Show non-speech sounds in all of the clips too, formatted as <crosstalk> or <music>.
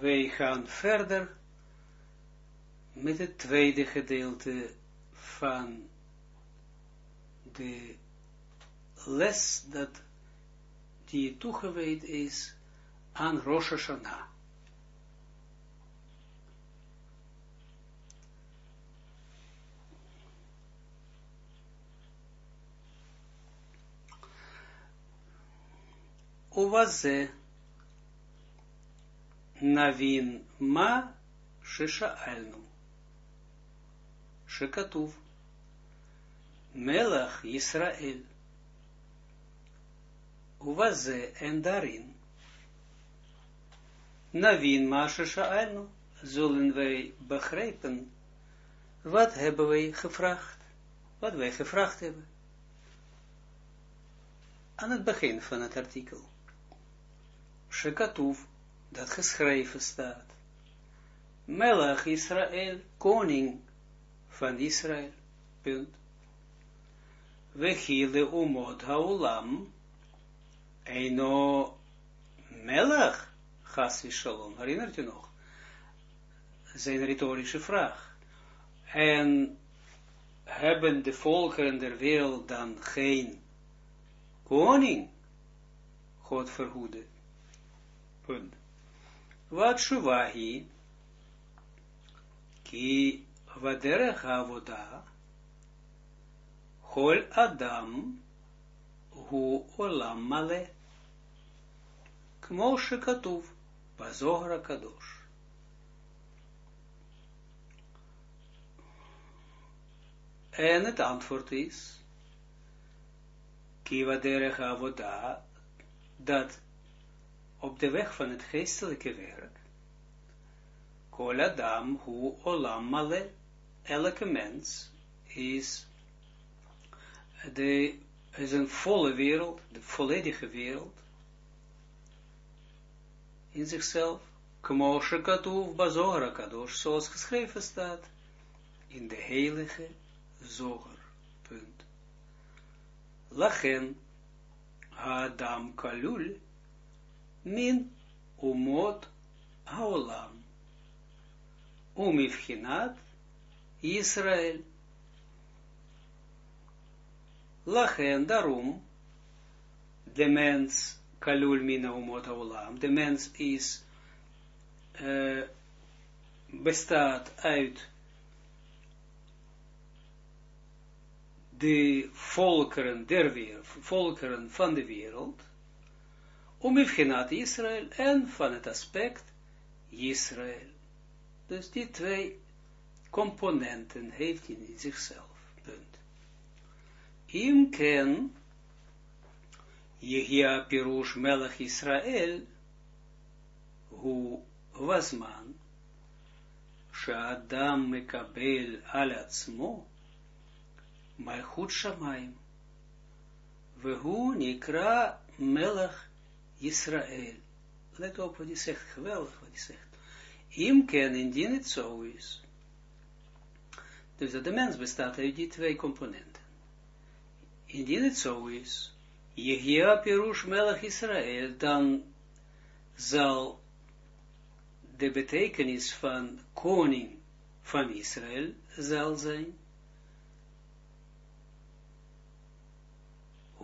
wij gaan verder met het tweede gedeelte van de les dat die toegewijd is aan Rosh Hashanah. Uwaze Navin Ma Shisha'alnu Shekatuv Melach Yisrael Uwaze en daarin Navin Ma Shisha'alnu zullen wij begrijpen wat hebben wij gevraagd, wat wij gevraagd hebben. Aan het begin van het artikel. Shekatuv dat geschreven staat. Melach Israël, koning van Israël. Punt. Wechile umot haolam, eino melach, chas shalom. Herinnert u nog? Zijn retorische vraag. En hebben de volkeren der wereld dan geen koning? God verhoede. Punt. Wat shuvahi, ki vaderech avoda, hol adam, hu olam male, kmo kadosh. En het antwoord is, kiva derech avoda, dat op de weg van het geestelijke werk. Kol Adam hu olam male, elke mens is, de, is een volle wereld, de volledige wereld, in zichzelf, kmoshe katuv bazora kadosh, zoals geschreven staat, in de heilige zoger, punt. Lachen, Adam kalul, min umot haolam. Umifchinat Israël. Lachen daarom, de kalul min umot haolam. De mens is, uh, bestaat uit de volkeren der wereld, volkeren van de wereld, Umilchenat Israël en van het aspect Israël. Dus die twee componenten heeft hij in zichzelf. Punt. Im ken Yehia Pirush Melech Israël hu wasman, Shaadam Mekabel al Atzmo Malchut Shamaim Vehu Nikra Melech Israël. Let op wat hij zegt, geweldig wat hij zegt. Im ken indien het zo is. Dus dat de mens bestaat uit die twee componenten. Indien het zo is, Yehia Pirush Melech Israël, dan zal de betekenis van koning van Israël zal zijn.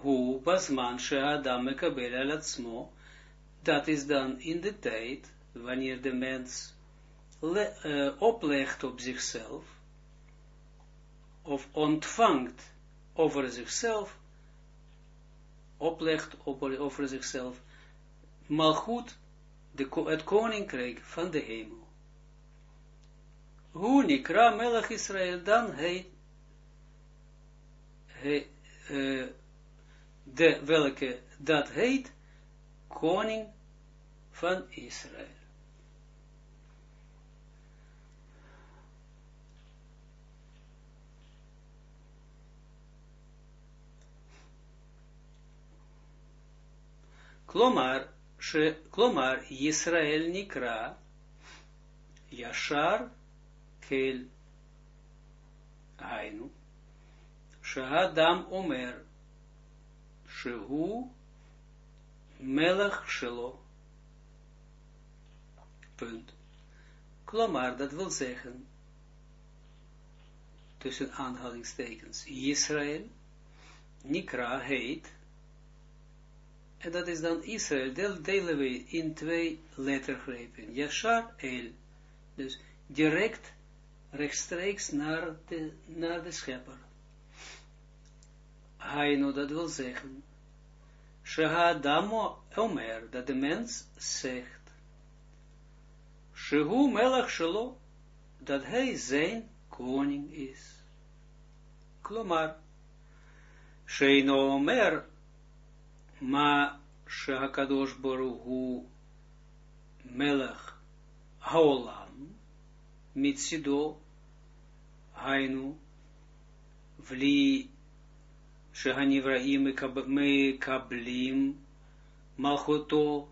Hoe basman she'adam mekabel al dat is dan in de tijd, wanneer de mens le, uh, oplegt op zichzelf, of ontvangt over zichzelf, oplegt over, zichzelf, maar goed, de, het koninkrijk van de hemel. Hoe nikra melech Israël, dan hij uh, de, welke dat heet, koning van Israël. Klomar, she, klomar Israël nikra, Yashar kel, Hainu, Shahadam Omer, Shehu Melech Shelo. Punt. Klomar, dat wil zeggen, tussen aanhalingstekens, Israël, Nikra heet, en dat is dan Israël, dat delen we in twee lettergrepen, Yashar El, dus direct, rechtstreeks naar de, naar de schepper. Haino, dat wil zeggen, Shehadamo Omer, dat de mens zegt, Shehu Melach Shelo, dat hij zijn koning is. Klomar, Sheino Omer, ma Shehakadosh Baruch Melach Haolam, Mitsido, Hainu, Vli שהנבראים מקבלים מלכותו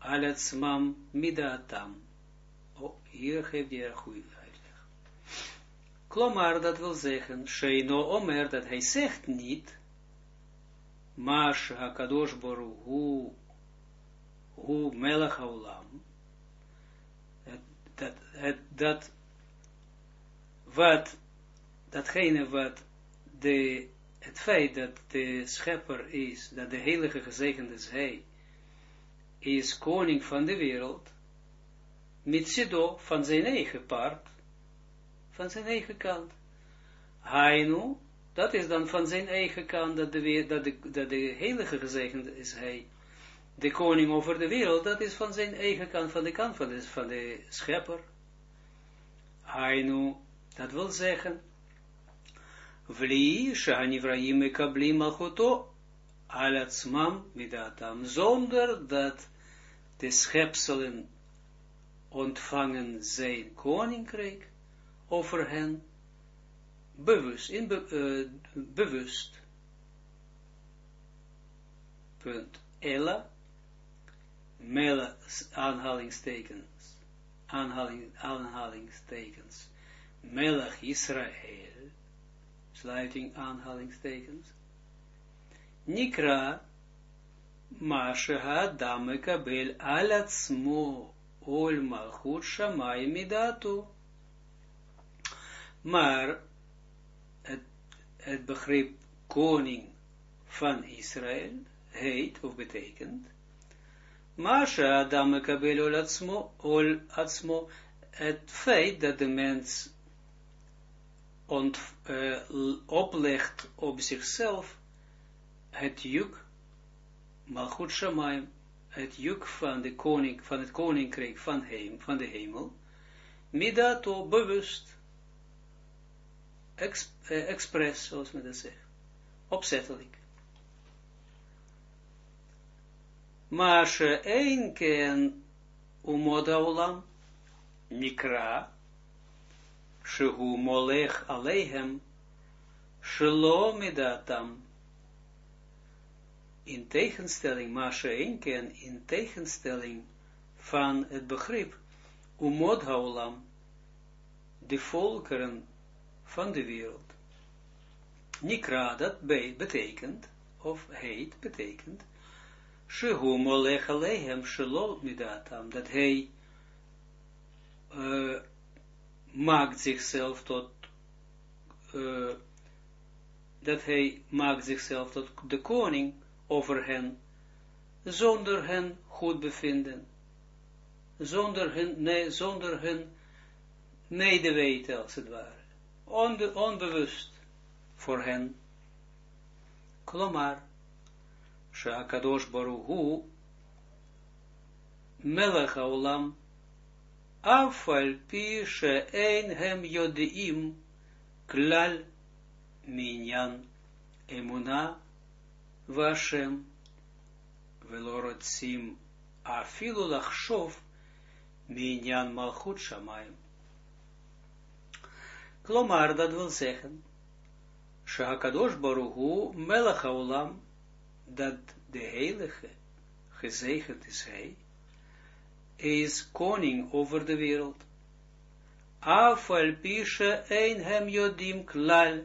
על עצמם מדעתם. Oh, hier geeft hij een goede uitleg. Klomar, dat wil zeggen, Sheino Omer, dat hij zegt niet, Mash HaKadosh Baruch Hu, Hu Melech Haolam, dat, dat, dat, wat, datgene wat de het feit dat de schepper is, dat de heilige gezegend is hij, is koning van de wereld, mitsido van zijn eigen part, van zijn eigen kant. Hainu, dat is dan van zijn eigen kant, dat de, dat de, dat de heilige gezegend is hij, de koning over de wereld, dat is van zijn eigen kant, van de kant van de, van de schepper. Hainu, dat wil zeggen, Vli, Shahanivraim mekablim malchoto, alatsmam midatam, zonder dat de schepselen ontvangen zijn koninkrijk over hen, bewust, in be, uh, bewust. Punt. Ella, mele, aanhalingstekens, aanhaling, aanhalingstekens, melech Israël, sluiting aanhalingstekens. Nikra, Masheha dame kabel alatsmo ol malchut shamay midatu. Maar het, het begrip koning van Israël heet of betekent Masha dame kabel ol atsmo het feit dat de mens ont, uh, oplegt op zichzelf het juk, Malchut Shamaim, het juk van, de koning, van het koninkrijk van, van de hemel, midato bewust, ex, uh, expres, zoals men dat zegt, opzettelijk. Maar ze een ken umoda olam, nikra, shehu molech aleihem, shelo midatam. In tegenstelling, Masha Enken, in tegenstelling van het begrip umod haolam, de volkeren van de wereld. Nikra, dat betekent, of heet, betekent, shehu molech aleihem, shelo midatam, dat hij uh, maakt zichzelf tot, uh, dat hij maakt zichzelf tot de koning over hen, zonder hen goed bevinden, zonder hen, nee, zonder hen medeweten, als het ware, Onbe, onbewust voor hen. Klomar, Shakadosh Baruch Hu, Melech Haolam, afal pi she'ein hem yodeim klal minyan emuna vashem velorotsim afilu lachshov minyan malchut shamayim. Klomar, dat wil zeggen, dat de heilige gezegend is hij, is koning over de wereld. Afal pische een hem jodim klal,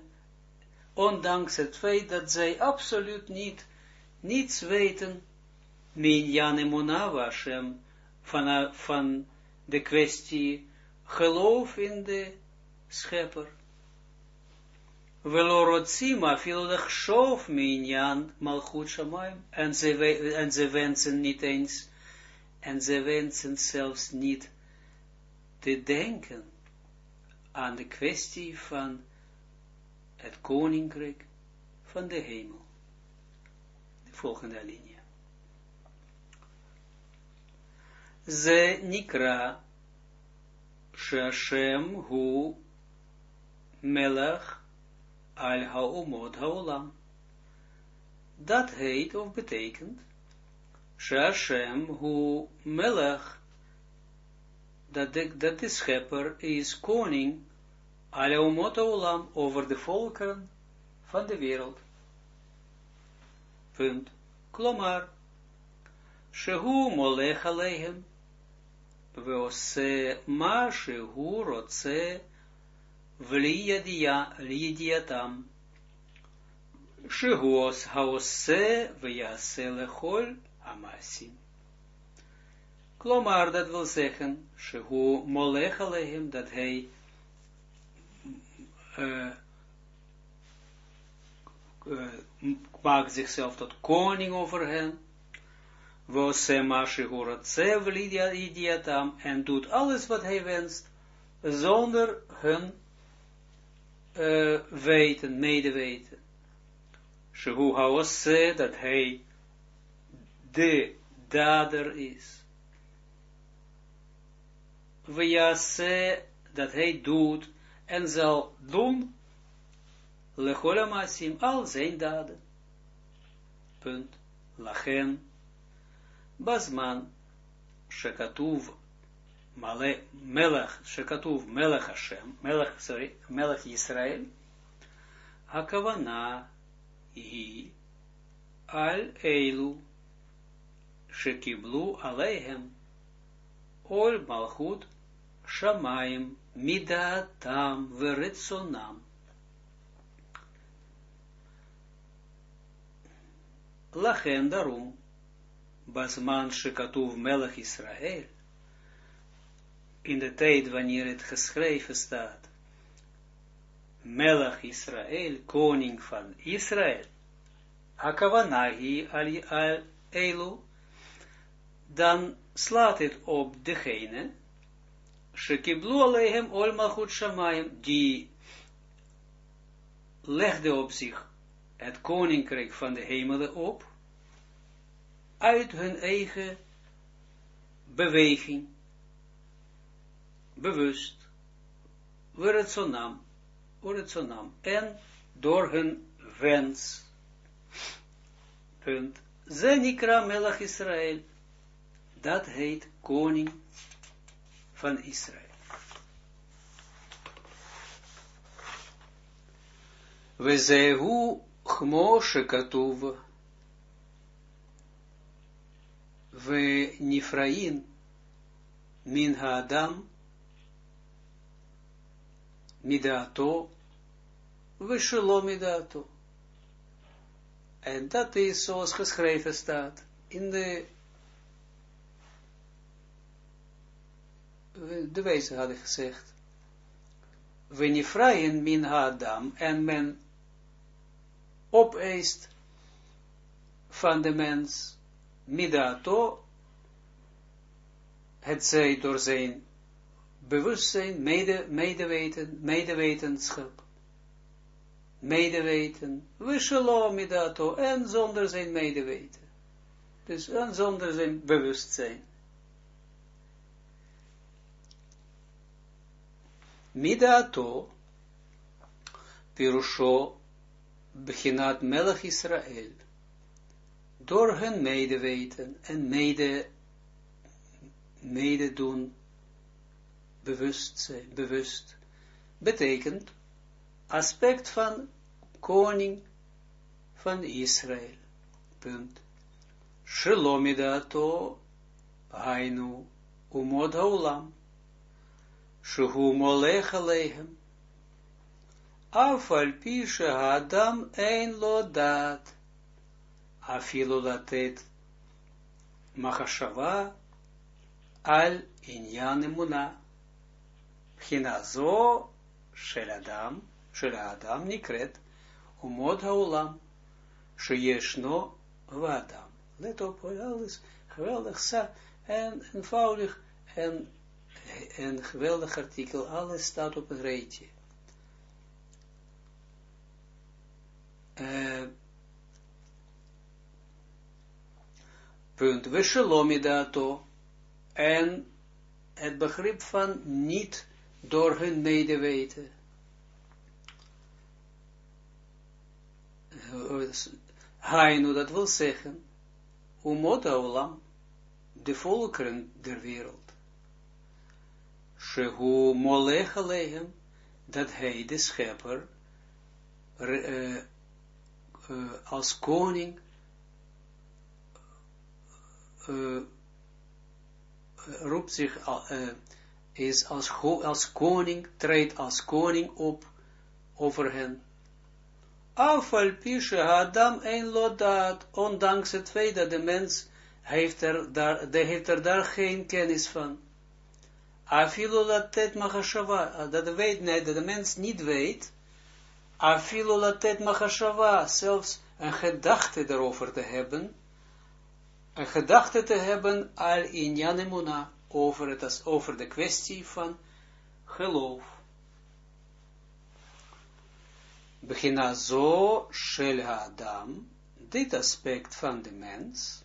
ondanks het feit dat zij absoluut niet, niets weten, min Jan Emunava Hashem, van, van de kwestie geloof in de schepper. Velorotzima filodachshov minyan malchut shamayim. En ze wensen niet eens, en ze wensen zelfs niet te denken aan de kwestie van het koninkrijk van de hemel. De volgende linie. Ze nikra Shashem hu melech al haumot haolam. Dat heet of betekent Shashem hu melech dat de, schepper is koning umot olam over de volken van de wereld. Punt. Klomar. Shehu molech. Veose ma shehu rotse vliyadiatam. Shehu os haose veyase amasim. Klomar, dat wil zeggen, Shehu molech alehem, dat hij maakt zichzelf tot koning over hen, en doet alles wat hij wenst, zonder hun weten, medeweten. Shehu Haose, dat hij de dader is. Vajase, dat hij doet en zal doen, lechol al zijn daden. Punt. Lachen. Basman. Shekatuv. Male, melech, shekatuv, melech Hashem, melech, sorry, melech Yisrael, hakavana hi al eilu, shekiblu aleihem, ol malchut shamayim, midatam veritsonam. Lachen daarom, basman shekatuv melech Israël, in de tijd wanneer het geschreven staat, melech Israël, koning van Israël, akavanahi al, al elu, dan slaat het op degene, Shekiblu alehem ol malchut shamayim, die legde op zich het koninkrijk van de hemelen op, uit hun eigen beweging, bewust, nam, en door hun wens. Punt. Zenikra melach Israël, dat heet koning van Israël. Wezehu chmo shekatuv we nifrain min haadam midato we shelo midato. En dat is zoals geschreven staat in de de wijze hadden gezegd, Venifraien min Adam, en men opeist van de mens, midato, het zij door zijn bewustzijn, mede, medeweten, medewetenschap, medeweten, wishelo midato, en zonder zijn medeweten. Dus en zonder zijn bewustzijn. Midato, Pirusho, Bechinat Melech Israël, door hun medeweten en mede, mededoen, bewust bewust, betekent aspect van koning van Israël. Punt. Shelomidato, Hainu, Umod Shehu molech alehem. Afal adam ein lo dat. Latet machashava al inyan emuna. Bchina zo shel Adam, shel Adam nikret, umod sheyeshno vadam. Let op, alles geweldig sa en eenvoudig en een geweldig artikel, alles staat op een rijtje. Uh, punt, we shalomidato, en het begrip van niet door hun medeweten. Hainu, dat wil zeggen, umot olam, de volkeren der wereld. Shehu molech dat hij de schepper als koning uh, roept zich, is als, als koning, treedt als koning op over hen. Afal pische Adam een lodaat, ondanks het feit dat de mens heeft er daar, de heeft er daar geen kennis van. Afilo latet machashava, dat weet nee, dat de mens niet weet, afilo latet machashava, zelfs een gedachte erover te hebben, een gedachte te hebben al in Janemuna over, het, over de kwestie van geloof. Begina zo shel Adam, dit aspect van de mens,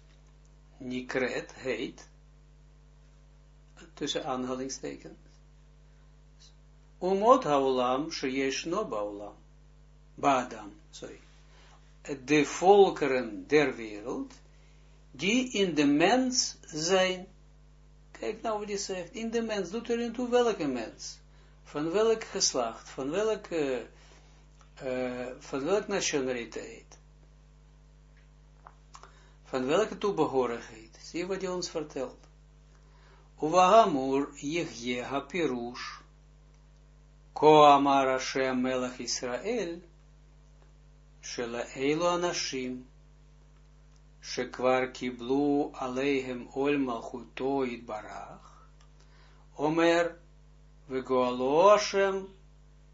Nikret heet, tussen aanhalingstekens, Umot haolam sheyesh no baolam, baadam, sorry, de volkeren der wereld, die in de mens zijn. Kijk nou wat hij zegt, in de mens, doet er in toe welke mens, van welk geslacht, van welke, uh, van welke nationaliteit, van welke toebehorigheid, zie wat hij ons vertelt. Uvahamur yehye hapirush, ko amar Hashem melech Israel, shela eilu anashim, שכבר קיבלו עליהם עול מלכותו יתברך, אומר, וגואלו השם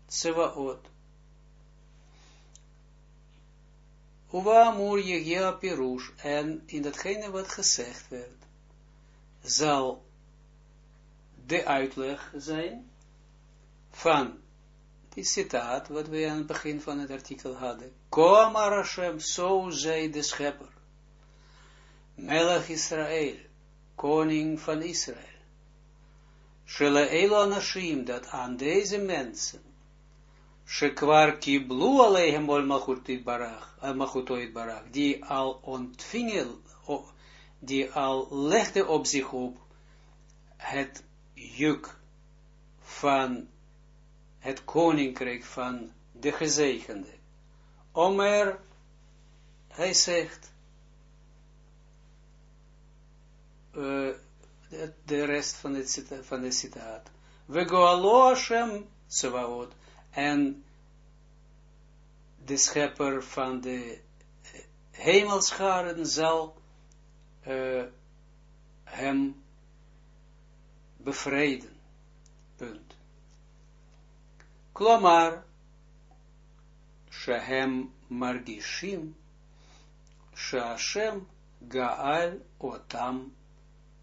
צבאות. Uwaamur Jegia Pirush, en in datgene wat gezegd werd, zal de uitleg zijn van die citaat wat we aan het begin van het artikel hadden. Koamar Hashem, zo zei de schepper. Melech Israël, koning van Israël. Shele Elo Anashim, dat aan deze mensen, Shekwar kiblu alehem ol malchutoit barach, die al ontvingen, die al legde op zich op het juk van het koninkrijk van de gezegende. Omer, hij zegt, uh, de, rest van het van de citaat. We goalo Hashem. En de schepper van de hemelscharen zal uh, hem bevrijden. Punt. Klomar, Shehem Margishim, Shashem Gaal Otam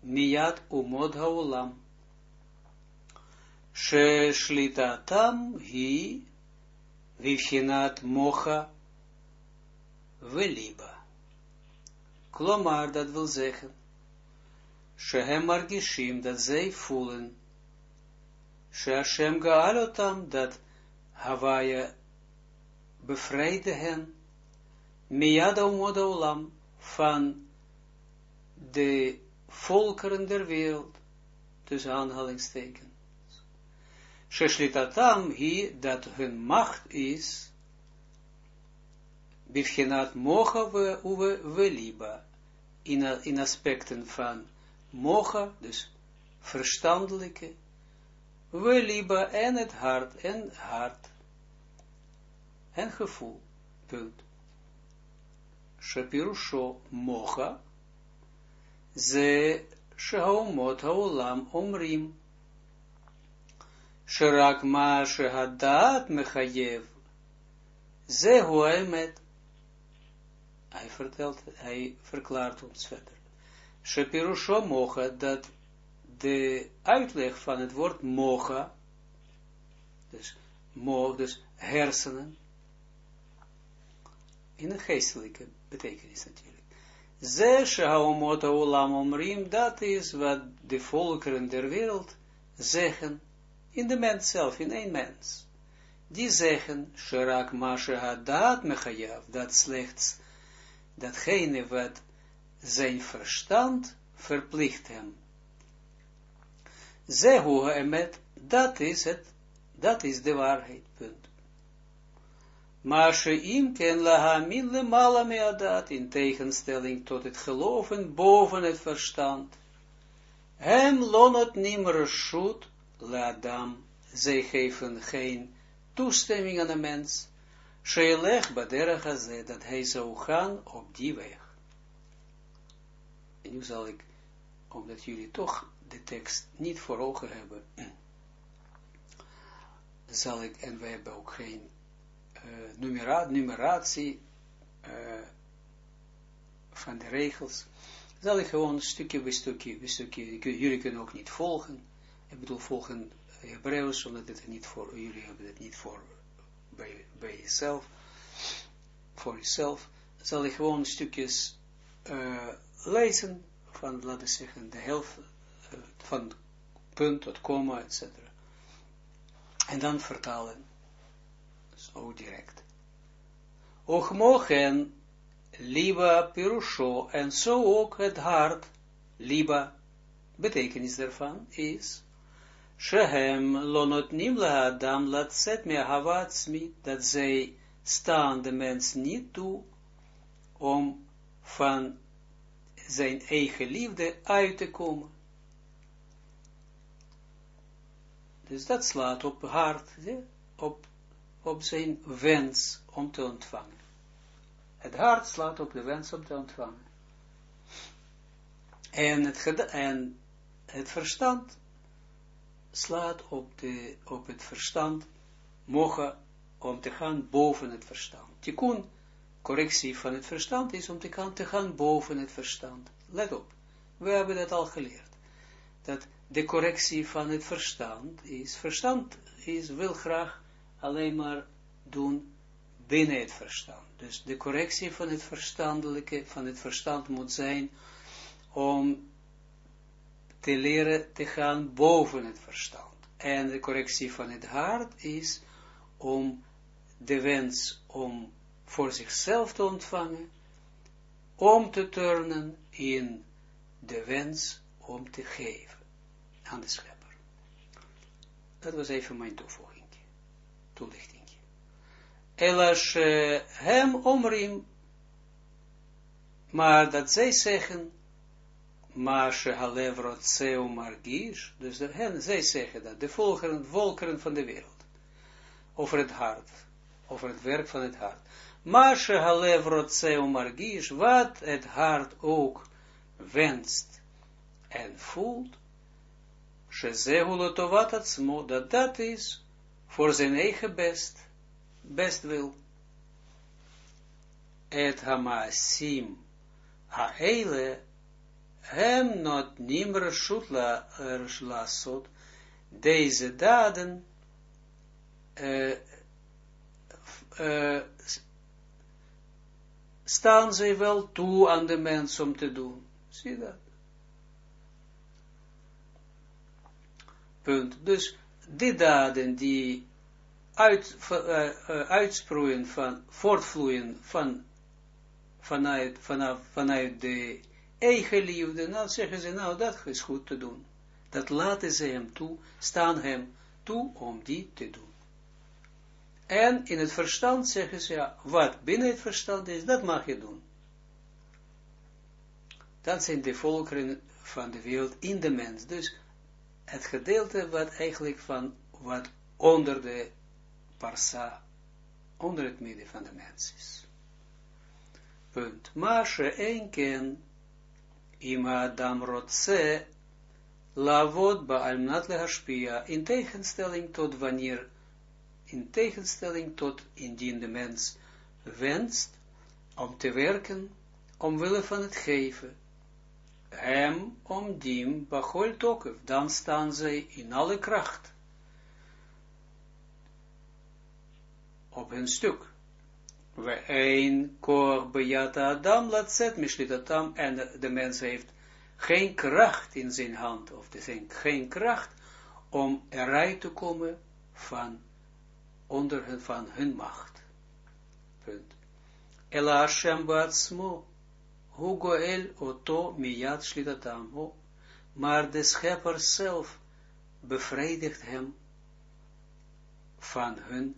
Miyat umod haolam. Sheshlitatam hi vivchinat mocha veliba. Klomar, dat wil zeggen, Shehem margishim, dat zij voelen, Sheshem gaalotam, dat Hawaii bevrijdde hen, Miyad umod haolam, van de volkeren der wereld, tussen aanhalingstekens. Sheshlitatam hi, dat hun macht is, bivchenat mocha we uwe we liba, in, in aspecten van mocha, dus verstandelijke, we liba en het hart, en hart, en gevoel, punt. Shapirusho mocha, ze shehaumot haolam omrim, sherak ma shehadat mechayev, zehu emet. Hij vertelt, hij verklaart ons verder. Shepirusho mocha, dat de uitleg van het woord mocha, dus, mo, dus hersenen, in een geestelijke betekenis natuurlijk. Ze haomot olam omrim, dat is wat de volkeren der wereld zeggen, in de mens zelf, in één mens. Die zeggen, Shirak Masha Hadat Mechayav, dat slechts datgene wat zijn verstand verplicht hem. Zehu emet, dat is het, dat is de waarheid, punt. Maar im ken le mala meadat, in tegenstelling tot het geloven boven het verstand. Hem lonot nimmer le adam, zij geven geen toestemming aan de mens, sheelech baderach dat hij zou gaan op die weg. Nu zal ik, omdat jullie toch de tekst niet voor ogen hebben, <clears throat> zal ik, en we hebben ook geen uh, numera numeratie uh, van de regels, zal ik gewoon stukje bij stukje, bij stukje, jullie kunnen ook niet volgen, ik bedoel volgen Hebreeuws, omdat het niet voor, jullie hebben het niet voor bij, bij jezelf, voor jezelf, zal ik gewoon stukjes lezen van, laten we zeggen, de helft uh, van punt tot komma, etc. En dan vertalen zo direct. Och mogen liba pirusho, en zo ook het hart, liba, betekenis daarvan is, shehem lonot nimla adam latzet me havatsmi, dat zij staan de mens niet toe, om van zijn eigen liefde uit te komen. Dus dat slaat op hart, op op zijn wens om te ontvangen. Het hart slaat op de wens om te ontvangen. En het, en het verstand slaat op, de, op het verstand, mogen om te gaan boven het verstand. Tikkun, correctie van het verstand, is om te gaan, boven het verstand. Let op, we hebben dat al geleerd. Dat de correctie van het verstand is, verstand is, wil graag alleen maar doen binnen het verstand. Dus de correctie van het verstandelijke, van het verstand moet zijn om te leren te gaan boven het verstand. En de correctie van het hart is om de wens om voor zichzelf te ontvangen, om te turnen in de wens om te geven aan de schepper. Dat was even mijn toevoeging toelichting. Elas hem omrim, maar dat zij zeggen, maar ze halev rotseu margish, dus hen, zij zeggen dat, de volkeren, volkeren van de wereld, over het hart, over het werk van het hart. Ze halev rotseu margish, wat het hart ook wenst en voelt, ze zehu dat dat is voor zijn eigen best, best wil. Et hamasim haele hem not nimmer shutla lasot, deze daden uh, staan zij wel toe aan de mens om te doen. Zie dat? Punt. Dus die daden die uit, uh, uh, uitsproeien van, voortvloeien van, vanuit de eigen liefde, nou zeggen ze, nou dat is goed te doen. Dat laten ze hem toe, staan hem toe om die te doen. En in het verstand zeggen ze, ja, wat binnen het verstand is, dat mag je doen. Dat zijn de volkeren van de wereld in de mens. Dus het gedeelte wat eigenlijk van, wat onder de parsa, onder het midden van de mens is. Punt. Maar ze ken Ima Adam Rotse, Lavod Baalmnat Lehashpia, in tegenstelling tot wanneer, in tegenstelling tot indien de mens wenst om te werken, omwille van het geven, hem om diem bachol tokef, dan staan zij in alle kracht op hun stuk. We een koor bejata adam laat zet mishlitatam en de, mens heeft geen kracht in zijn hand, of de, geen kracht om eruit te komen van onder hun, van hun macht. Punt. Ela Hashem baatsmo, hu goel oto miyat shlitatam, maar de schepper zelf bevredigt hem van hun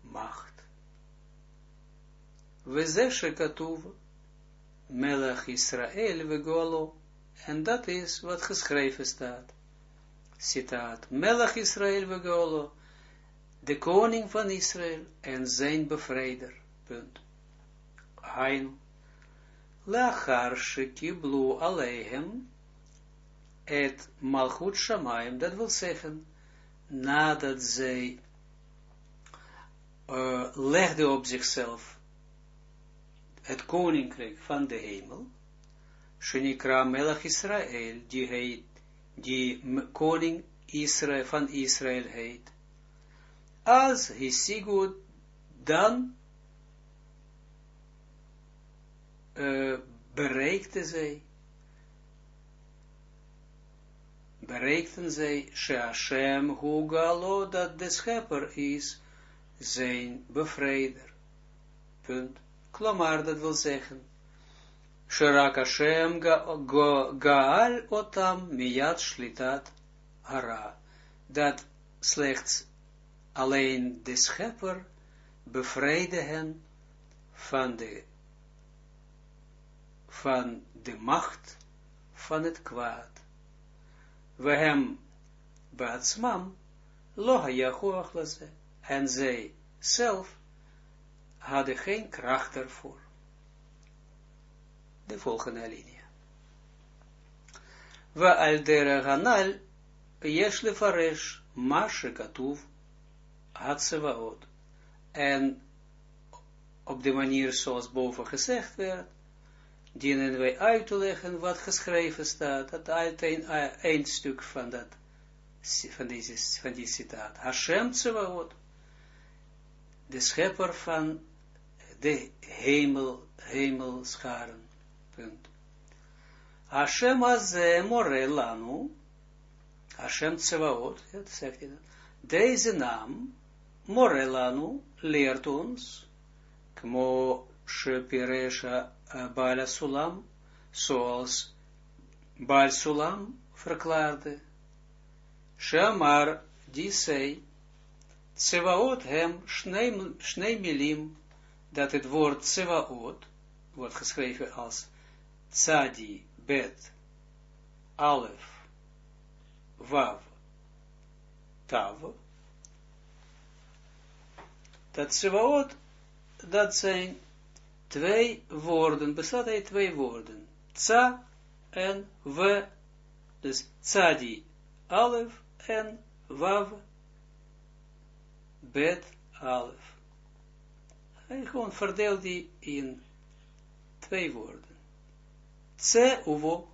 macht. We zeshe katuv, melech Israël we golo, en dat is wat geschreven staat. Citaat, melech Israël we golo, de koning van Israël en zijn bevrijder. Punt. Hain. Lachar shekiblu alehem et malchut shamayim, dat wil zeggen, nadat zij uh, legde op zichzelf het koninkrijk van de hemel, Shenikra Melach Israël, die heet, die koning Israël van Israël heet. Als Hisigut dan uh, bereikte zij, bereikten zij, Sheashem Hugalo, dat de schepper is, zijn bevrijder. Punt. Klomar, dat wil zeggen, Shirak Hashem Gaal Otam Miyat Shlitat Hara. Dat slechts alleen de schepper bevrijde hen van de, van de macht van het kwaad. We hem Baatsmam Loha Yahuach Laze en zij zelf hadden geen kracht ervoor. De volgende linie. We al dere ganal, yesh lefaresh, hat En op de manier zoals boven gezegd werd, dienen wij uit te leggen wat geschreven staat, dat uit een, een stuk van dat, van, deze, van die citaat. Hashem Tsevaot, de schepper van de hemel, hemelscharen. Punt. Hashem azeh more Hashem tsevaot, dat zegt hij dat. Deze naam, more lanu, leert ons, kmo shepiresha Bala Sulam, zoals Baal verklaarde, Shamar, die zei, Tsevaot hem snei milim, dat het woord Tsevaot wordt geschreven als Tzadi, Bet, Alef, Vav, Tav. Dat Tsevaot, dat zijn twee woorden, bestaat uit twee woorden. Tsa en V, dus Tzadi, Alef en Vav, bet alef. En gewoon verdeel die in twee woorden. Tse uvo.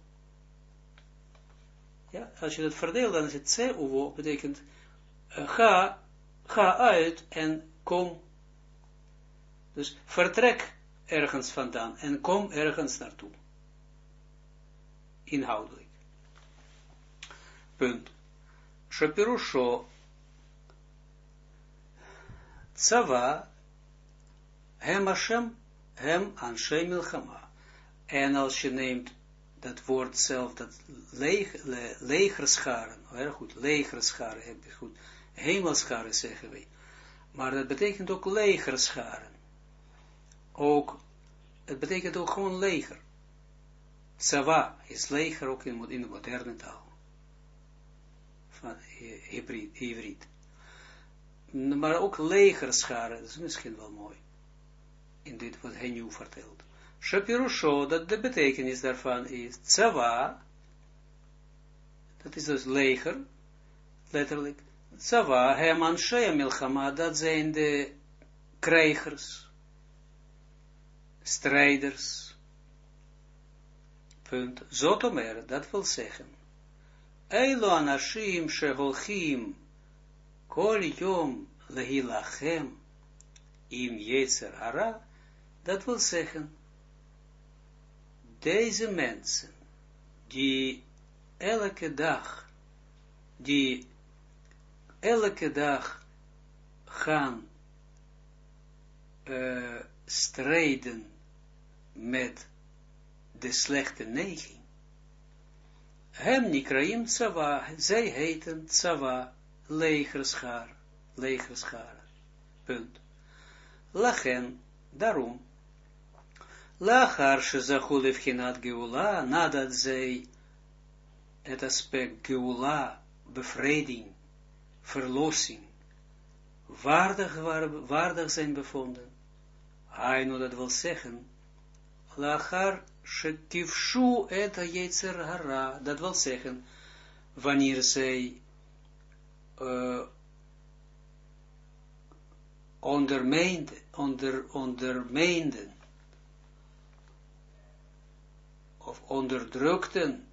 Ja, als je dat verdeelt, dan is het tse uvo, betekent uh, ga, ga uit en kom. Dus vertrek ergens vandaan en kom ergens naartoe. Inhoudelijk. Punt. Shapirusho Tsava, hem Hashem, hem Anshe Milchama. En als je neemt dat woord zelf, dat leeg, le, legerscharen, heel goed, legerscharen, heb je goed, hemelscharen zeggen wij. Maar dat betekent ook legerscharen. Ook, het betekent ook gewoon leger. Tsava is leger ook in, de moderne taal. Van Hebreed maar ook legerscharen, dat is misschien wel mooi, in dit wat hij nu vertelt. Shapirusho, dat de betekenis daarvan is, Tsava, dat is dus leger, letterlijk, Tsava, hem ansheya milchama, dat zijn de krijgers, strijders, punt, zotomer, dat wil zeggen, Eilo anashim sheholchim, kol yom lehilachem, im yetzer hara, dat wil zeggen, deze mensen, die elke dag, die elke dag gaan uh, strijden met de slechte neiging, hem nikraim zij heten tsava, legerschaar, legerschaar, punt. Lachen, daarom, Lachar shezachu levchinat geula, nadat zij het aspect geula, bevrediging, verlossing, waardig, waardig zijn bevonden. Hainu dat wil zeggen, lachar shetivshu et yetzer hara, dat wil zeggen, wanneer zij uh, onder, ondermijnden, of onderdrukten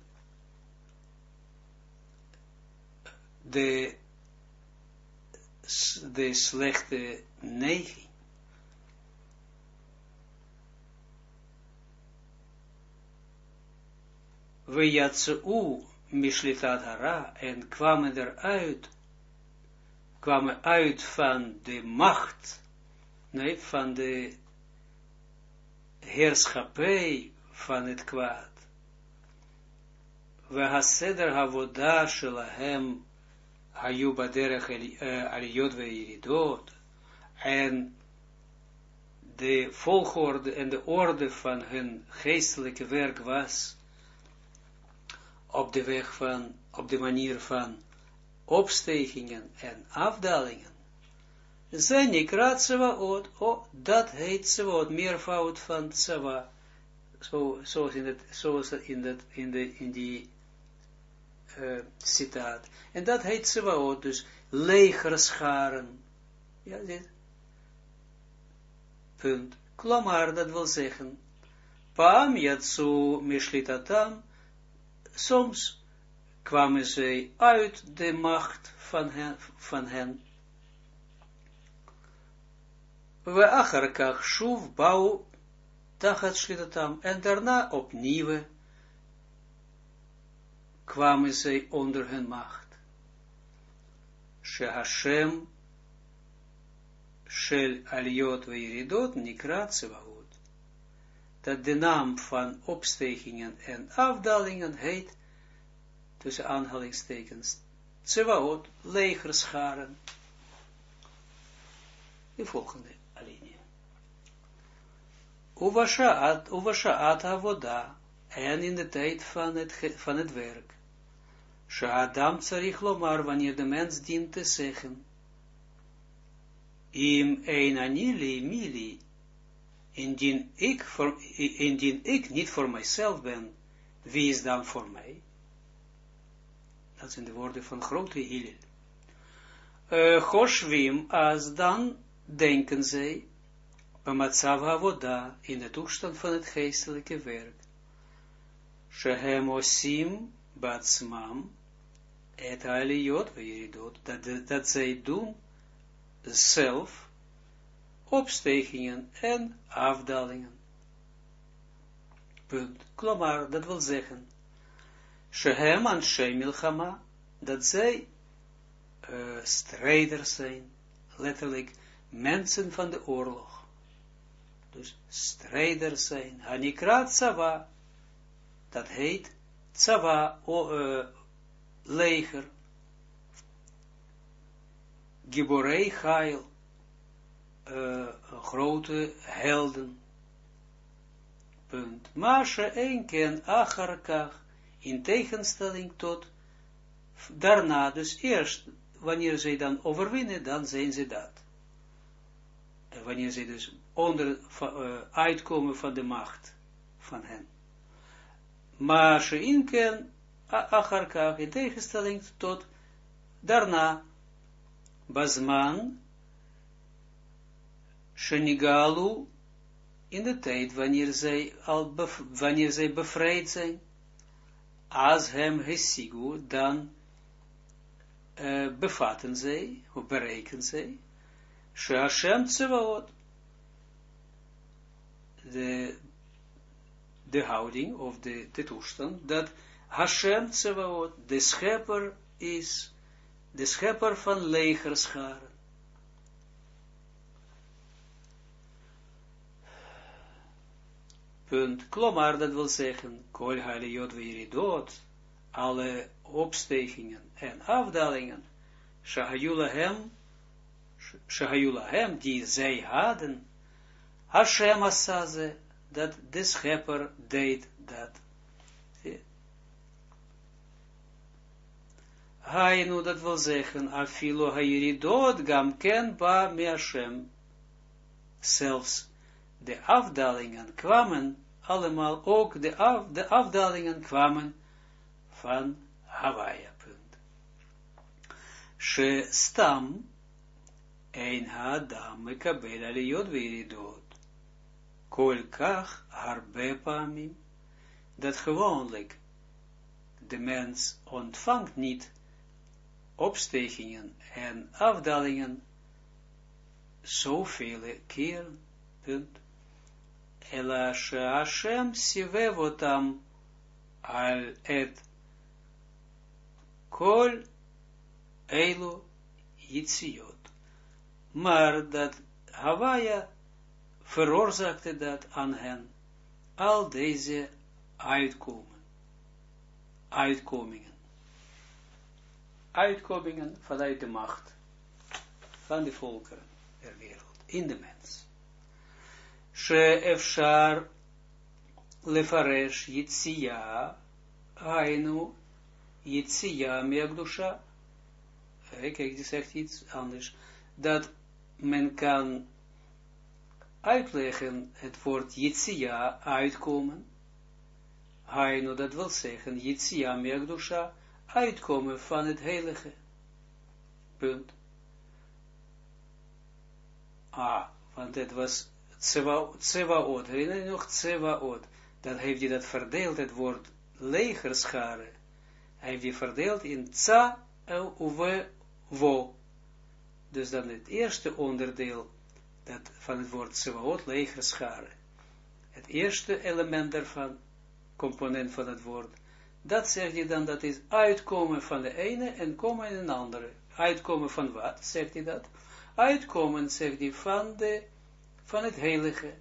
de, de slechte neiging. We jatsu mishlitat hara en kwamen eruit, kwamen uit van de macht, nee, van de heerschappij van het kwaad. We haseder havoda shelahem aliyot ve yiridot en de volgorde en de orde van hun geestelijke werk was op de weg van, op de manier van opstegingen en afdalingen. Zijn ikra tsevaot, oh, dat heet tsevaot, meervoud van tseva zo, zoals in, het, zoals in, dat, in, de, in die uh, citaat. En dat heet Sewaot, dus legerscharen. Ja, dit. Punt. Klamar, dat wil zeggen, Paam yatsu mishlitatam, soms kwamen zij uit de macht van hen, van hen. We acharkach shuv bau tachat shlitatam, en daarna opnieuw kwamen zij onder hun macht. She Hashem shel aliot veiridot nikrat zevaot. Dat de naam van opstegingen en afdalingen heet, tussen aanhalingstekens, Tsevaot, legerscharen. De volgende alinea. Uvashaat avoda, en in de tijd van het, van het werk. Sha'adam tsarich lomar, wanneer de mens dient te zeggen, im ein anili mili, indien ik, voor, indien ik niet voor mijzelf ben, wie is dan voor mij? Dat zijn de woorden van grote Hillel. Uh, als dan denken zij, Bamatsav avoda, in de toestand van het geestelijke werk. Shehem osim batsmam, et aliyot veeridot, dat, dat zij doen zelf opstegingen en afdalingen. Punt. Klomar, dat wil zeggen, Shehem anshe milchama, dat zij uh, strijders zijn, letterlijk mensen van de oorlog dus strijders zijn. Hanikra tsava, dat heet tsava, o, uh, leger. Giborei uh, grote helden. Punt. Masha enken acharkach, in tegenstelling tot daarna, dus eerst, wanneer zij dan overwinnen, dan zijn ze dat. En wanneer zij dus onder, uh, uitkomen van de macht van hen. Maar ze acharkach, in tegenstelling tot daarna, Bazman, Shenigalu, in de tijd wanneer zij, al wanneer zij bevrijd zijn, als hem hesigu, dan uh, zij, of bereiken zij, She Hashem Tsevaot, de, de houding, of de, de toestand, dat Hashem Tsevaot, de schepper is, de schepper van legerscharen. Punt. Klomar, dat wil zeggen, kol haliyot veeridot, alle opstegingen en afdalingen, shahayulahem, shahayulahem, die zij hadden, Hashem asaze, dat de schepper deed dat. Hainu, dat wil zeggen, afilo hayiridot gam ken ba me. Zelfs de afdalingen kwamen, allemaal ook de, af, de afdalingen kwamen van Hawaii. Punt. She stam ein ha-adam mekabel aliyot viridot. Kol harbe pamim. Dat gewoonlijk de mens ontvangt niet opstegingen en afdalingen zoveel keren, punt. Ela Hashem sivevotam al et kol eilu yitziot. Maar dat Hawaia veroorzaakte dat aan hen, al deze uitkomen, uitkomingen uitkomingen vanuit de macht van de volkeren der wereld, in de mens. Efshar lefaresh yitzia, hainu yitzia meagdusha, kijk, die zegt iets anders, dat men kan uitleggen het woord yitzia uitkomen, hainu, dat wil zeggen, yitzia meagdusha, uitkomen van het heilige. Punt. Ah, want het was Tsevaot. Herinner je nog Tsevaot? Dan heeft hij dat verdeeld, het woord legerschare. Hij heeft die verdeeld in Tsa, Uwe, Wo. Dus dan het eerste onderdeel dat van het woord Tsevaot, legerschare. Het eerste element daarvan, component van het woord, dat zegt hij dan, dat is uitkomen van de ene en komen in een andere. Uitkomen van wat, zegt hij dat? Uitkomen, zegt hij, van, de, van het heilige.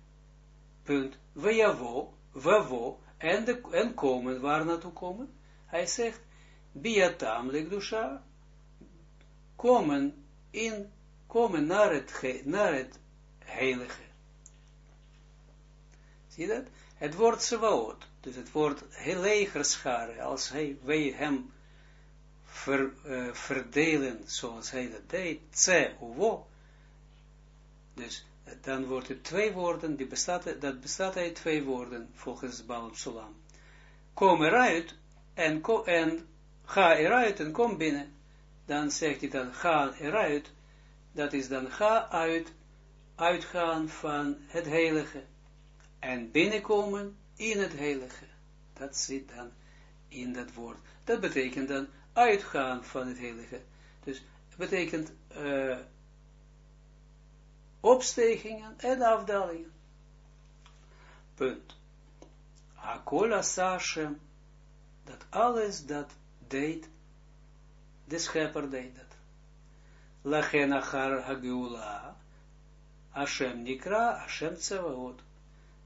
Punt. Vejavo, vavo, en, de, en komen, waar naartoe komen? Hij zegt, biatam legdusha, komen in, komen naar het, naar het heilige. Zie je dat? Het woord Sevaot, dus het woord legerschare, als hij, wij hem uh, verdelen zoals hij dat deed, tse uvo, dus dan wordt het twee woorden, die bestaat, dat bestaat uit twee woorden, volgens Baal Sulam. Kom eruit, en, ko, en ga eruit en kom binnen. Dan zegt hij dan, ga eruit, dat is dan ga uit, uitgaan van het heilige. En binnenkomen in het heilige. Dat zit dan in dat woord. Dat betekent dan uitgaan van het heilige. Dus betekent uh, opstegingen en afdalingen. Punt. Akola Sashem, dat alles dat deed, de schepper deed dat. Lachen achar hageula, Hashem nikra, Hashem tsevaot.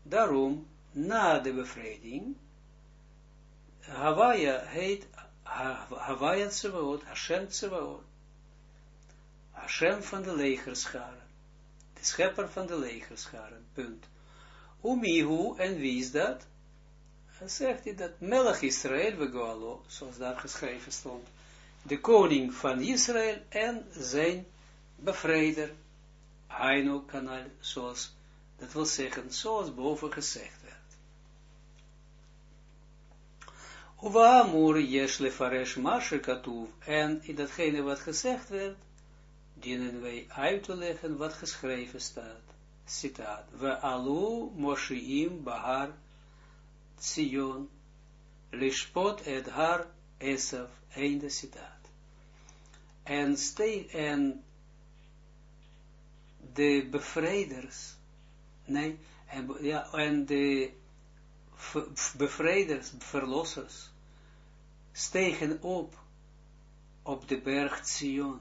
Daarom, na de bevrijding, Hawaia heet Hawaia Tsevaot, Hashem Tsevaot. Hashem van de legerscharen. De schepper van de legerscharen, punt. Umihu, en wie is dat? Dan zegt hij dat Melech Israël we zoals daar geschreven stond. De koning van Israël en zijn bevrijder. Haino kanaal, zoals, dat wil zeggen, zoals boven gezegd werd. Uwaamur yesh lefaresh mashe katuv, en in datgene wat gezegd werd, dienen wij uit te leggen wat geschreven staat. Citaat. We alu moshiim bahar Sion, lishpot et har Esav, einde citaat. En, ste en de bevrijders, nee, en de bevrijders, verlossers, stegen op op de berg Sion.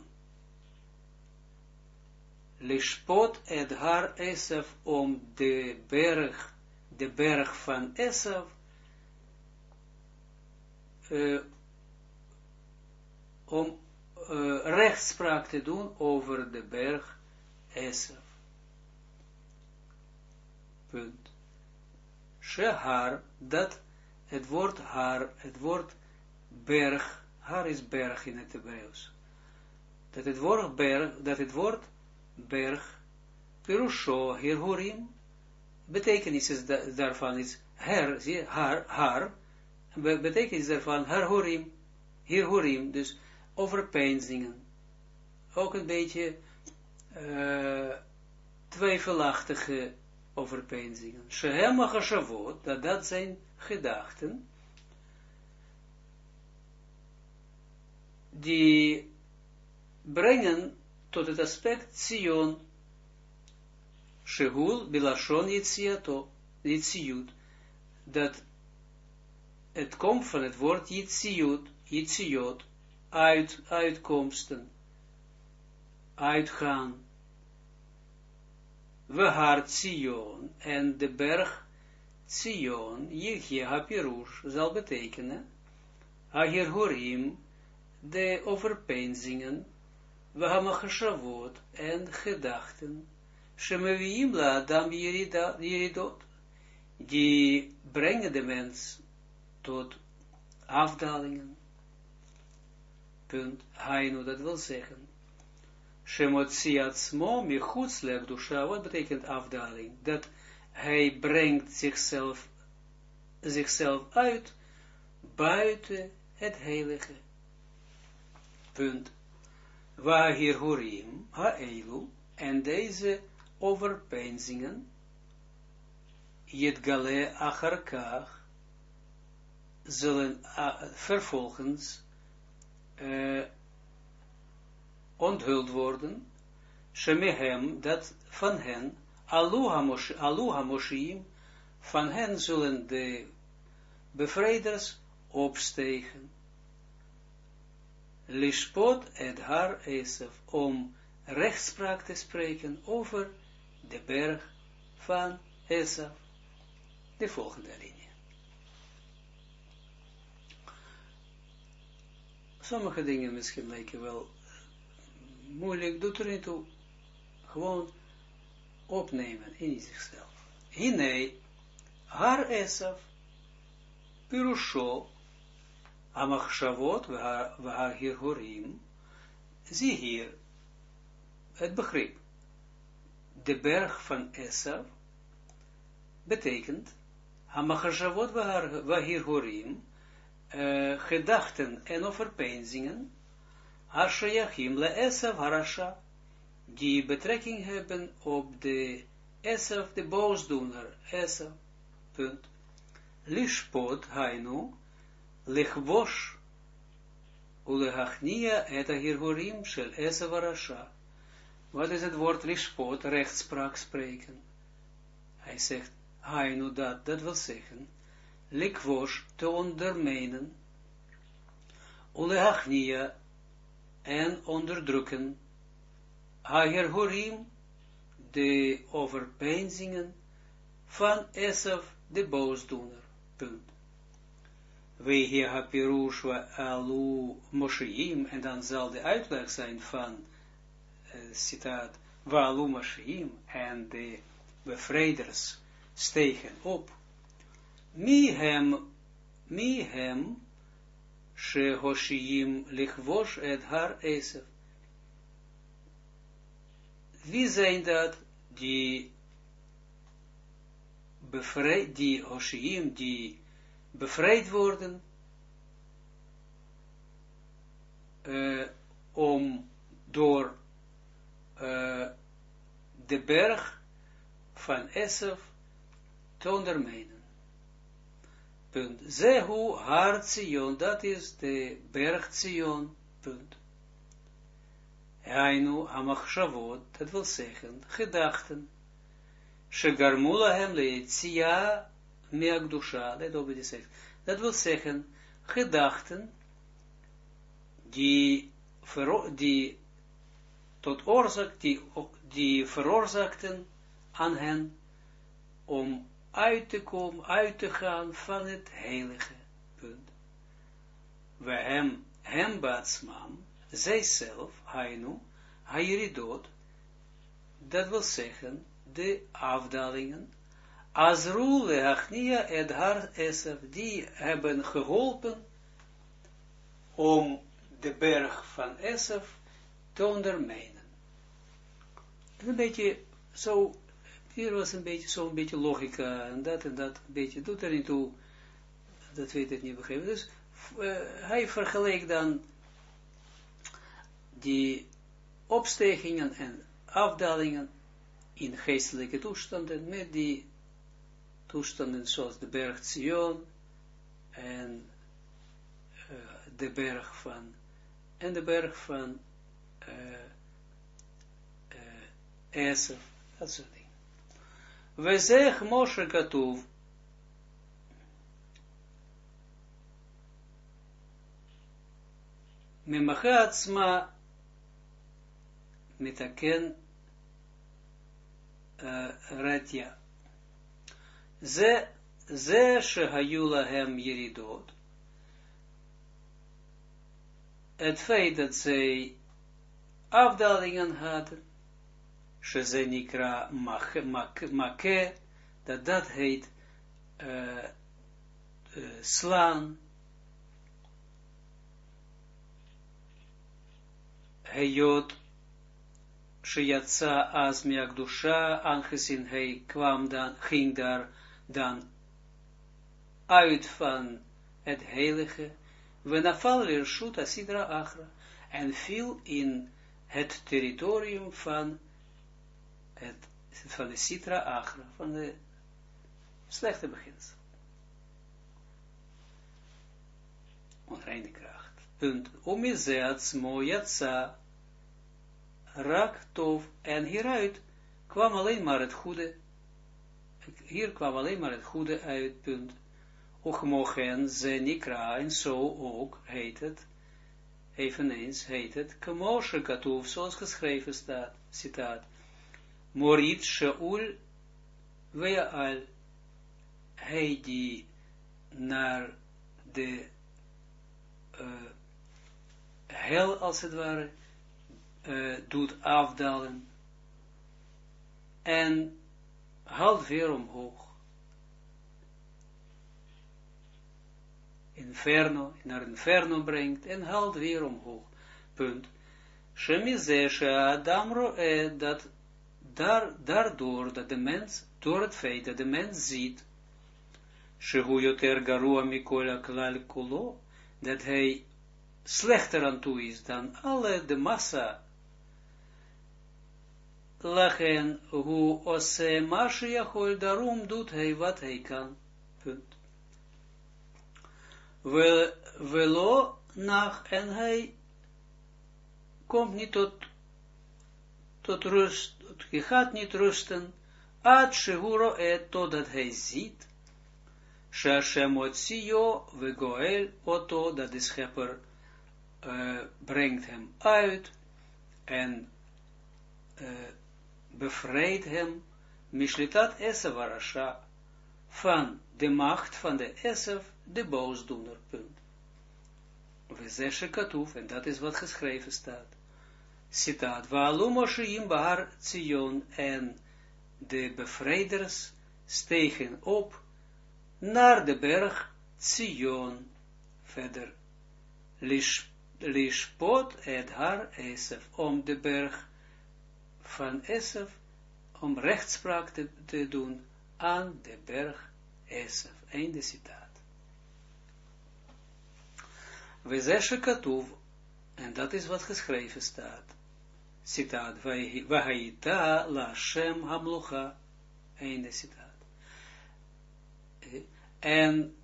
Lishpot et har Esav om de berg, de berg van Esav, uh, om uh, rechtspraak te doen over de berg Esav. Punt. Shehar, dat het woord haar, het woord berg, haar is berg in het Hebreeuws. Dat het woord berg, dat het woord berg, betekenis is daarvan is her, zie, haar, haar, betekenis daarvan Hirhurim, Hirhurim, dus overpeinzingen. Ook een beetje uh, twijfelachtige overpeinzingen. Shehem dat dat zijn gedachten, die brengen tot het aspect Sion, Shehul Bilashon Yitziato, Yitziut, dat het komt van het woord Yitziut, Yitziot, uit, uitkomsten, uitgaan. We haar Zion en de berg Zion, Yehye HaPirush, zal betekenen, Ahir Horim, de overpeinzingen, we hamachashavot en gedachten, Shemeviim la Adam Yeridot, die brengen de mens tot afdalingen. Punt, Hainu, dat wil zeggen, Shemotziatsmo michuts dusha, wat betekent afdaling? Dat hij brengt zichzelf, zichzelf uit buiten het heilige. Punt. Waar hier horim, ha'elu, en deze overpeinzingen, Yitgale acharkach, zullen uh, vervolgens uh, onthuld worden, shemehem, dat van hen, aluha moshiim, van hen zullen de bevrijders opstegen. Lishpot et har Esav, om rechtspraak te spreken over de berg van Esav. De volgende linie. sommige dingen misschien lijken wel moeilijk, doet er niet toe. Gewoon opnemen in zichzelf. Hine, haar esaf, pirusho, amachshavot, we haar hier horim, zie hier, het begrip, de berg van Esav, betekent, amachshavot, we hier horim, uh, gedachten en overpeinzingen, Ashayachim le Esav harasha, die betrekking hebben op de Esav, de boosdoener, Esav, punt. Lishpot hainu, lichvosh, ulehachnia et ahirhurim shel Esav harasha. Wat is het woord lishpot, rechtspraak spreken? Hij zegt, hainu dat, dat wil zeggen, likwosh te ondermijnen, ulehachnia en onderdrukken, hager horim, de overpeinzingen van Esav, de boosdoener, punt. Wehe hapirush wa alu mosheim, en dan zal de uitleg zijn van, uh, citaat, wa alu mosheim, en de bevrijders stegen op, mi hem, mi hem, shehoshiyim lichvosh et har esef. Wie zijn dat die bevrijd, die hoshiyim, die bevrijd worden uh, om door uh, de berg van Esef te ondermijnen. Punt. Zehu har Zion, dat is de berg Zion. Punt. Hainu amachshavot, dat wil zeggen, gedachten. Shegarmula hem leetzia meagdusha, let op wat zegt. Dat wil zeggen, gedachten die, die tot oorzaak, die, die veroorzaakten aan hen om uit te komen, uit te gaan van het heilige punt. We hem, hem batsman, zij zelf, Hainu, Hairidot, dat wil zeggen, de afdalingen, Azru leachnia et har esef, die hebben geholpen om de berg van Esef te ondermijnen. Een beetje zo, hier was een beetje zo'n beetje logica en dat en dat, een beetje, doet er niet toe, dat weet ik niet begrepen. Dus uh, hij vergeleek dan die opstegingen en afdalingen in geestelijke toestanden met die toestanden zoals de berg Zion en uh, de berg van en de berg van uh, uh, Esef, dat soort dingen. We zeggen Moshe Katuv, ממחה עצמה מתקן רתיה. ze, ze shehayu lahem yeridot. Het feit dat zij afdalingen hadden, ze nikra make, dat dat heet uh, uh, slaan, heyot, Shiatsa Asmiak Dusha, aangezien hij kwam dan, ging daar dan uit van het heilige, Venafal Lirshut Asidra Achra, en viel in het territorium van het, van de Sitra Achra, van de slechte beginsel. Onreine kracht. Punt. Omizeatsmo yatsa rak tof, en hieruit kwam alleen maar het goede, hier kwam alleen maar het goede uit, punt. Ze en zo ook heet het, eveneens heet het, Kamoshe Katoef, zoals geschreven staat, citaat, Morit Shaul al, hij die naar de uh, hel, als het ware, uh, doet afdalen en haalt weer omhoog. Inferno, naar inferno brengt en haalt weer omhoog. Punt. Shemizeshe Adam roe, dat daar, daardoor dat de mens, door het feit dat de mens ziet, kulo, dat hij slechter aan toe is dan alle de massa Lachen, hoe ose Mashiachol, daarom doet hij wat hij kan. Punt. Velo nach, en hij komt niet tot, tot rust, hij gaat niet rusten, ad shehuro et, totdat hij ziet, Shashem otsio, we goel, oto, dat de schepper uh, brengt hem uit, en bevrijdt hem, mishlitat Esav Arasha, van de macht van de Esav, de boosdoener, punt. We zeggen katuf, en dat is wat geschreven staat. Citaat, Waalu Mosheim Bahar en de bevrijders stegen op naar de berg Zion, verder, Lishpot et har Esav, om de berg van Esef om rechtspraak te, doen aan de berg Esef. Einde citaat. We zeggen katuv, En dat is wat geschreven staat. Citaat, Vahaita la Shem hamlucha. Einde citaat. En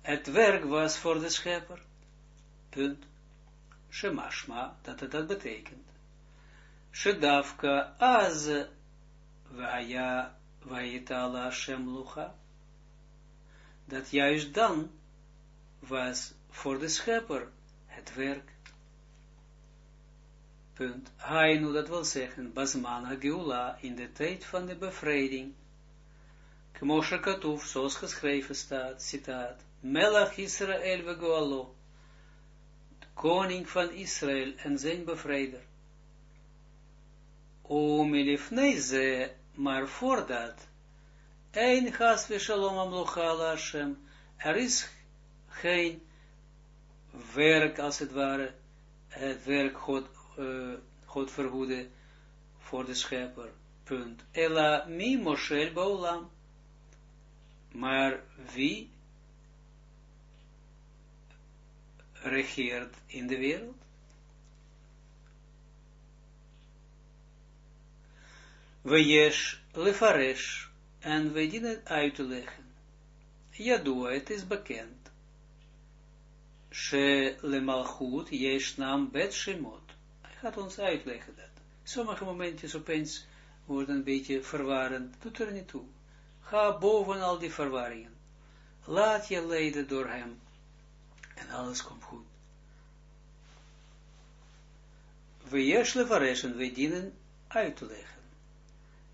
het werk was voor de schepper. Punt. Shemashma, dat het dat betekent. Shedavka az vaya Hashem lucha. Dat juist dan was voor de schepper het werk. Punt. nu dat wil zeggen, Basmana Geula in de tijd van de bevrijding. Kmoshe Katuf, zoals geschreven staat, citaat, Melach Israël vegoalo, koning van Israël en zijn bevrijder. O milifnei maar voordat, een gas shalom amlocha Hashem, er is geen werk, als het ware, het werk God, God verhoede voor de schepper, punt. Ela mi moshel baulam, maar wie regeert in de wereld? We jes lefaresh, en we dienen uit te leggen. Jadua, het is bekend. She le malchut nam bet shemot. Hij gaat ons uitleggen dat. Sommige momentjes opeens worden een beetje verwarrend. Doet er niet toe. Ga boven al die verwarringen. Laat je leiden door hem. En alles komt goed. We jesle vareshen, we dienen uit te leggen.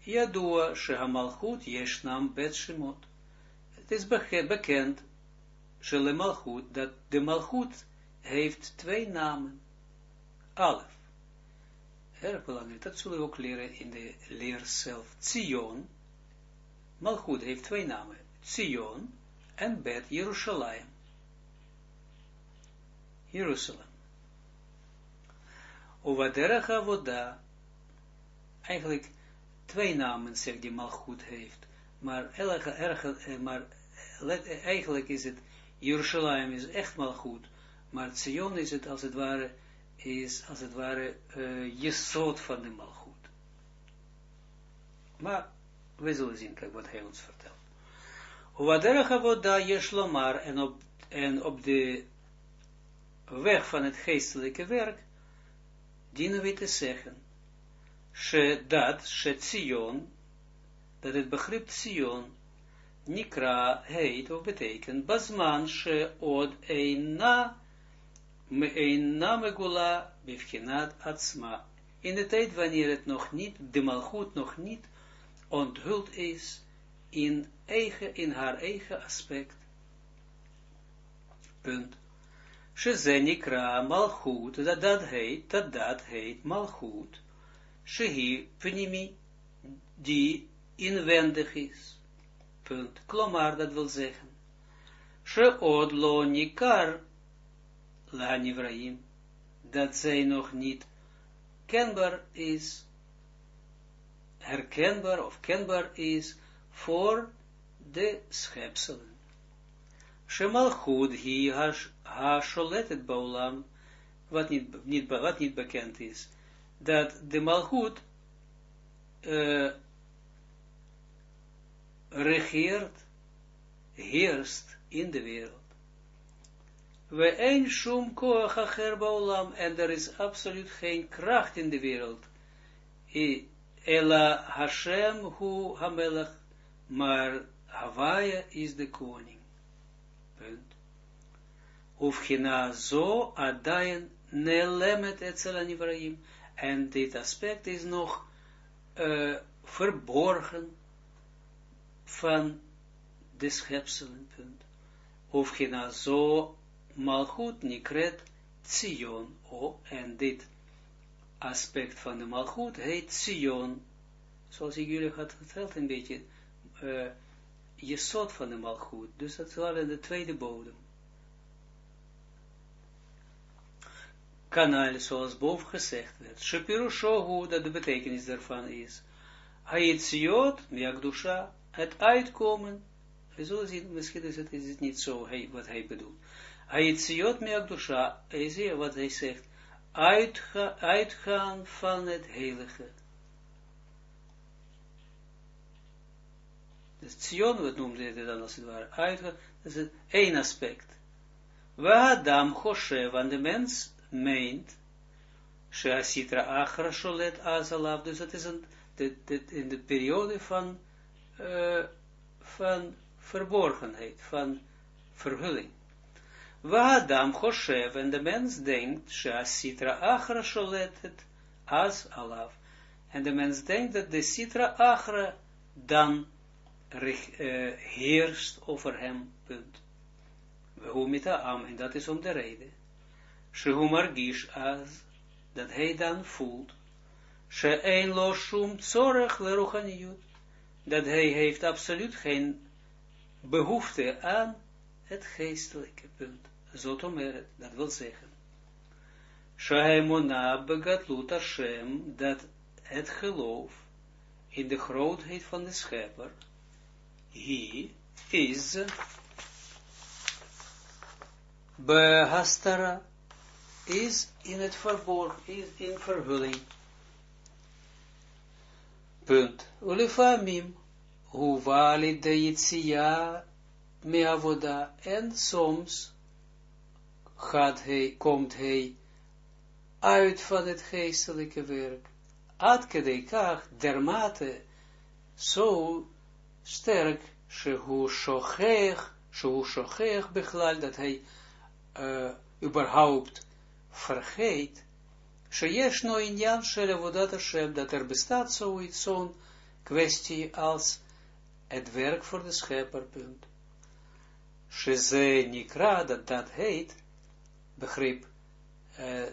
Yadua shehamalchut yeshnam bet shemot. Het is bekend, shele malchut, dat de malchut heeft twee namen. Alef. Erg belangrijk, dat zullen we ook leren in de leer zelf. Zion, malchut heeft twee namen. Zion en Bet Jerusalem. Jeruzalem. Uvaderach avoda, eigenlijk twee namen, zegt die malchut heeft. Maar, erg, eh, maar let, eigenlijk is het, Jeruzalem is echt malchut, maar Zion is het als het ware, is als het ware uh, van de malchut. Maar, we zullen zien, wat hij ons vertelt. Uvaderach avoda jeshlomar, en op, en op de weg van het geestelijke werk, dienen we te zeggen, dat, she Zion, dat het begrip Zion, nikra heet of betekent, basman she od eina, me eina megula bivchinat atzma, in de tijd wanneer het nog niet, de malchut nog niet onthuld is, in, eigen, in haar eigen aspect. Punt. Shezenikra malchut, dat dat heet, dat dat heet malchut, shehi pnimi, die inwendig is. Punt. Klomar, dat wil zeggen. Sheod lo nikar, la nivraim, dat zij nog niet kenbaar is, herkenbaar of kenbaar is voor de schepselen. Shemalchut hi ha sholetet baulam, wat niet, niet, wat niet bekend is, dat de malchut uh, regeert, heerst in de wereld. We een shum koach acher baulam, en er is absoluut geen kracht in de wereld. Ela Hashem hu hamelach, maar Hawaii is de koning. Punt. Ufchina zo adayen nelemet etzel anivraim. En dit aspect is nog uh, verborgen van de schepselen. Punt. Ufchina zo malchut nikret Zion. Oh, en dit aspect van de malchut heet Zion. Zoals ik jullie had verteld een beetje. Uh, je soort van de malchut. Dus dat waren de tweede bodem. Kanaal, zoals boven gezegd werd. Shapirushohu, dat de betekenis daarvan is. Haitziot, miagdusha, het uitkomen. We zullen zien, misschien is het, is het niet zo hij, wat hij bedoelt. Haitziot miagdusha, zie wat hij zegt. uitga, uitgaan van het heilige. Dus Tzion, wat noemde hij dan als het ware, uitgaan, dat is één aspect. Adam Choshev, want de mens meent, Sheasitra Achra Sholet Azalav, dus dat is een, de, de, in de periode van, uh, van verborgenheid, van verhulling. Adam Choshev, en de mens denkt, Sheasitra Achra Sholet het Az Alav, en de mens denkt dat de Sitra Achra dan uh, heerst over hem, punt. Humita am, en dat is om de reden. Shehu margish az, dat hij dan voelt. She een lo shum tzorech le Dat hij heeft absoluut geen behoefte aan het geestelijke punt. Zo dat wil zeggen. Sheemona begatlut Hashem, dat het geloof in de grootheid van de schepper, hier is Behastara is in het verborgen, is in verhulling. Punt. Ulefamim, huvali de Yitzia meavoda, en soms gaat hij, komt hij uit van het geestelijke werk. Adkedekach, dermate, zo sterk, shehu shochech, shehu shochech bechlal, dat hij uh, überhaupt vergeet, sheyesh no inyan shel avodat Hashem, dat er bestaat zoiets, zo'n kwestie als het werk voor de schepper, punt. Sheze nikra, dat dat heet, begrip, uh,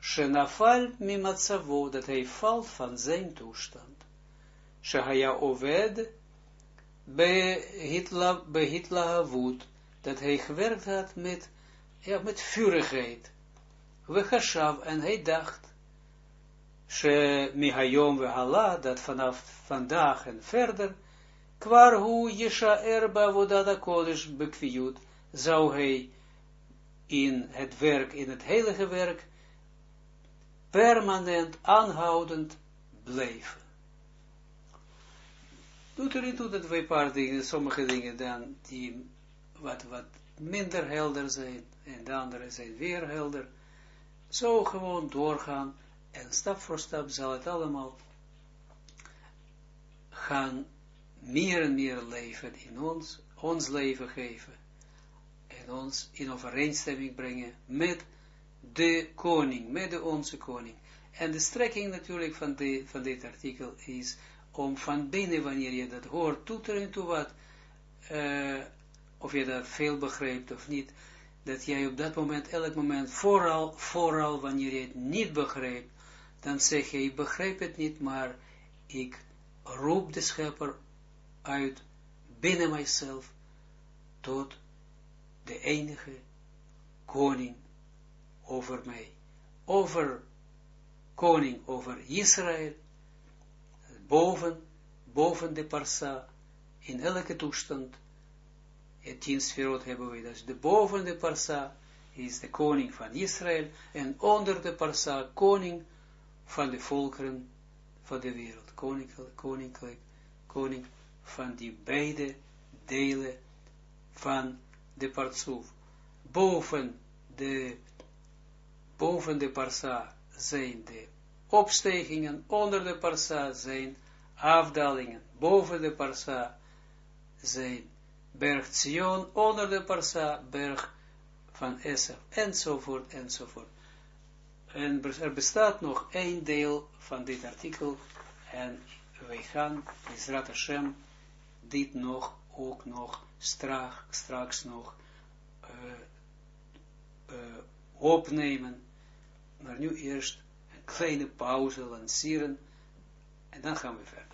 Shenafal mimatzavo, dat hij valt van zijn toestand. Shehaya oved, behitla havut, dat hij gewerkt had met ja, met vurigheid. We gashav, en hij dacht, she mihayom dat vanaf vandaag en verder, kwar hu yesha erba vodada kodesh bekviut, zou hij in het werk, in het heilige werk, permanent, aanhoudend blijven. Doet er niet toe dat wij paar dingen, sommige dingen dan, die wat, wat minder helder zijn, en de andere zijn weer helder. Zo gewoon doorgaan, en stap voor stap zal het allemaal gaan meer en meer leven in ons, ons leven geven, en ons in overeenstemming brengen met de koning, met de onze koning. En de strekking natuurlijk van, de, van dit artikel is om van binnen, wanneer je dat hoort, toeteren toe wat, uh, of je dat veel begrijpt of niet, dat jij op dat moment, elk moment, vooral, vooral wanneer je het niet begrijpt, dan zeg je, ik begrijp het niet, maar ik roep de schepper uit binnen mijzelf tot de enige koning over mij, over koning over Israël, boven, boven de parsa, in elke toestand, tien sferot hebben we dus. De boven de parsa is de koning van Israël en onder de parsa koning van de volkeren van de wereld. Koninklijk, koninklijk, koning van die beide delen van de. Boven de, boven de parsa zijn de opstegingen, onder de parsa zijn afdalingen, boven de parsa zijn berg Zion, onder de Parsa, berg van Esef, enzovoort, enzovoort. En er bestaat nog één deel van dit artikel, en wij gaan, Israël Hashem, dit nog, ook nog, straks, straks nog, uh, uh, opnemen, maar nu eerst een kleine pauze lanceren, en dan gaan we verder.